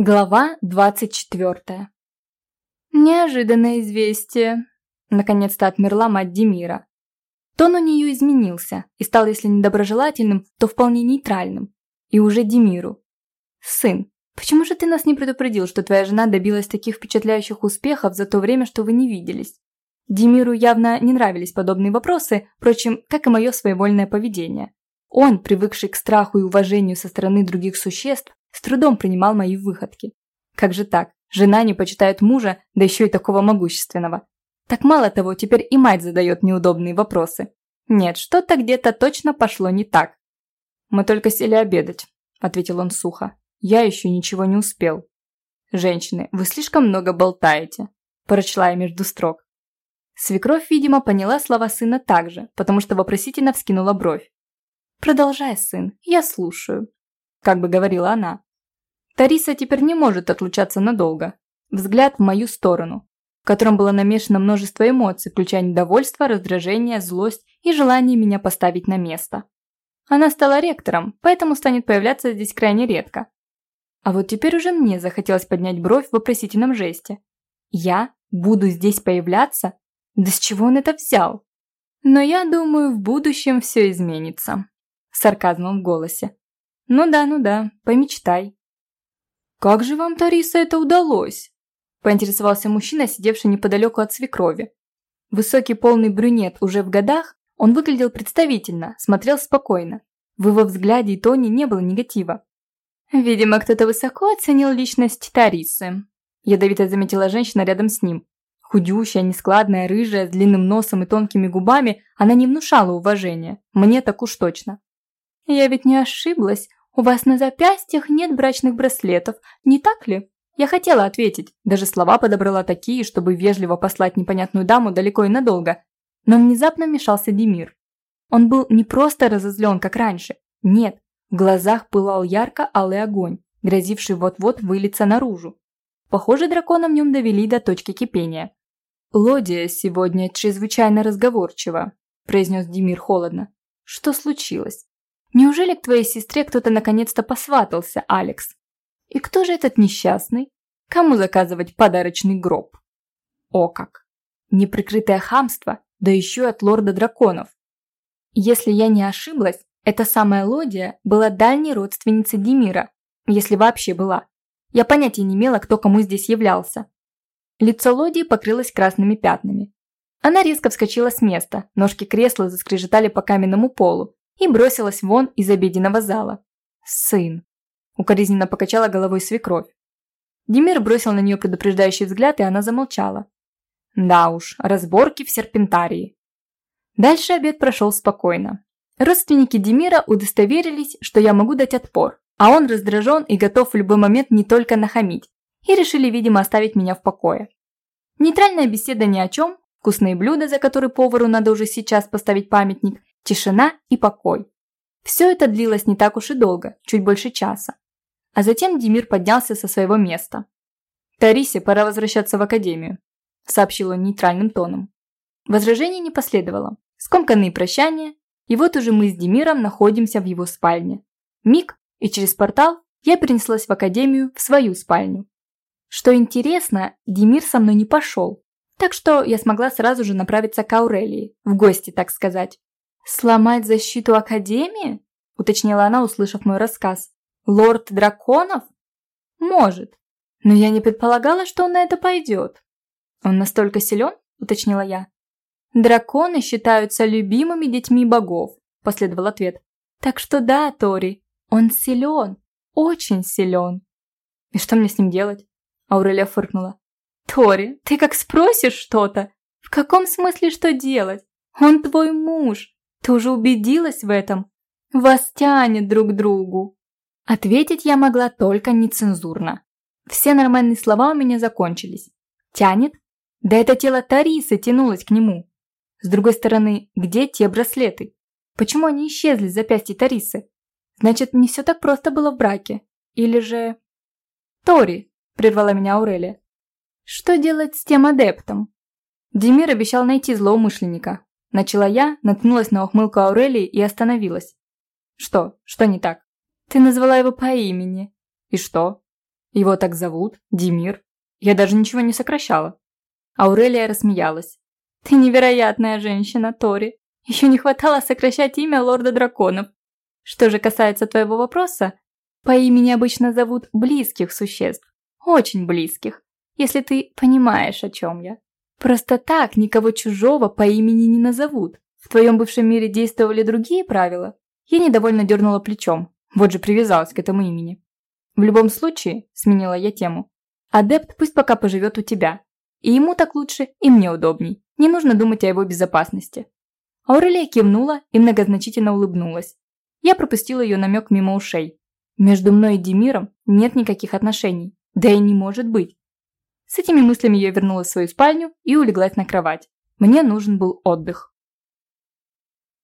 Глава 24. Неожиданное известие. Наконец-то отмерла мать Демира. Тон у нее изменился и стал, если не доброжелательным, то вполне нейтральным. И уже Демиру. «Сын, почему же ты нас не предупредил, что твоя жена добилась таких впечатляющих успехов за то время, что вы не виделись?» Демиру явно не нравились подобные вопросы, впрочем, как и мое своевольное поведение. Он, привыкший к страху и уважению со стороны других существ, с трудом принимал мои выходки. Как же так? Жена не почитает мужа, да еще и такого могущественного. Так мало того, теперь и мать задает неудобные вопросы. Нет, что-то где-то точно пошло не так. «Мы только сели обедать», – ответил он сухо. «Я еще ничего не успел». «Женщины, вы слишком много болтаете», – прочла я между строк. Свекровь, видимо, поняла слова сына так же, потому что вопросительно вскинула бровь. «Продолжай, сын, я слушаю», – как бы говорила она. Тариса теперь не может отлучаться надолго. Взгляд в мою сторону, в котором было намешано множество эмоций, включая недовольство, раздражение, злость и желание меня поставить на место. Она стала ректором, поэтому станет появляться здесь крайне редко. А вот теперь уже мне захотелось поднять бровь в вопросительном жесте. Я буду здесь появляться? Да с чего он это взял? Но я думаю, в будущем все изменится. С сарказмом в голосе. Ну да, ну да, помечтай. «Как же вам, Тариса, это удалось?» – поинтересовался мужчина, сидевший неподалеку от свекрови. Высокий полный брюнет уже в годах, он выглядел представительно, смотрел спокойно. В его взгляде и тоне не было негатива. «Видимо, кто-то высоко оценил личность Тарисы», – ядовито заметила женщина рядом с ним. Худющая, нескладная, рыжая, с длинным носом и тонкими губами, она не внушала уважения. Мне так уж точно. «Я ведь не ошиблась. «У вас на запястьях нет брачных браслетов, не так ли?» Я хотела ответить, даже слова подобрала такие, чтобы вежливо послать непонятную даму далеко и надолго. Но внезапно вмешался Демир. Он был не просто разозлен, как раньше. Нет, в глазах пылал ярко-алый огонь, грозивший вот-вот вылиться наружу. Похоже, дракона в нем довели до точки кипения. «Лодия сегодня чрезвычайно разговорчива», – произнес Демир холодно. «Что случилось?» Неужели к твоей сестре кто-то наконец-то посватался, Алекс? И кто же этот несчастный? Кому заказывать подарочный гроб? О как! Неприкрытое хамство, да еще от лорда драконов. Если я не ошиблась, эта самая Лодия была дальней родственницей Демира, если вообще была. Я понятия не имела, кто кому здесь являлся. Лицо Лодии покрылось красными пятнами. Она резко вскочила с места, ножки кресла заскрежетали по каменному полу, и бросилась вон из обеденного зала. «Сын!» – укоризненно покачала головой свекровь. Демир бросил на нее предупреждающий взгляд, и она замолчала. Да уж, разборки в серпентарии. Дальше обед прошел спокойно. Родственники Демира удостоверились, что я могу дать отпор, а он раздражен и готов в любой момент не только нахамить, и решили, видимо, оставить меня в покое. Нейтральная беседа ни о чем, вкусные блюда, за которые повару надо уже сейчас поставить памятник, тишина и покой. Все это длилось не так уж и долго, чуть больше часа. А затем Демир поднялся со своего места. «Тарисе пора возвращаться в академию», – сообщил он нейтральным тоном. Возражений не последовало. Скомканные прощания, и вот уже мы с Демиром находимся в его спальне. Миг, и через портал я перенеслась в академию, в свою спальню. Что интересно, Демир со мной не пошел, так что я смогла сразу же направиться к Аурелии, в гости, так сказать. «Сломать защиту Академии?» – уточнила она, услышав мой рассказ. «Лорд драконов?» «Может. Но я не предполагала, что он на это пойдет». «Он настолько силен?» – уточнила я. «Драконы считаются любимыми детьми богов», – последовал ответ. «Так что да, Тори, он силен, очень силен». «И что мне с ним делать?» Аурелия фыркнула. «Тори, ты как спросишь что-то? В каком смысле что делать? Он твой муж. Ты уже убедилась в этом? Вас тянет друг к другу. Ответить я могла только нецензурно. Все нормальные слова у меня закончились. Тянет? Да это тело Тарисы тянулось к нему. С другой стороны, где те браслеты? Почему они исчезли с запястья Тарисы? Значит, не все так просто было в браке. Или же... Тори, прервала меня Аурелия. Что делать с тем адептом? Демир обещал найти злоумышленника, Начала я, наткнулась на ухмылку Аурелии и остановилась. Что? Что не так? Ты назвала его по имени. И что? Его так зовут, Димир. Я даже ничего не сокращала. Аурелия рассмеялась. Ты невероятная женщина, Тори. Еще не хватало сокращать имя лорда драконов. Что же касается твоего вопроса, по имени обычно зовут близких существ. Очень близких, если ты понимаешь, о чем я. Просто так никого чужого по имени не назовут. В твоем бывшем мире действовали другие правила? Я недовольно дернула плечом. Вот же привязалась к этому имени. В любом случае, сменила я тему. Адепт пусть пока поживет у тебя. И ему так лучше, и мне удобней. Не нужно думать о его безопасности. Аурелия кивнула и многозначительно улыбнулась. Я пропустила ее намек мимо ушей. Между мной и Демиром нет никаких отношений. Да и не может быть. С этими мыслями я вернулась в свою спальню и улеглась на кровать. Мне нужен был отдых.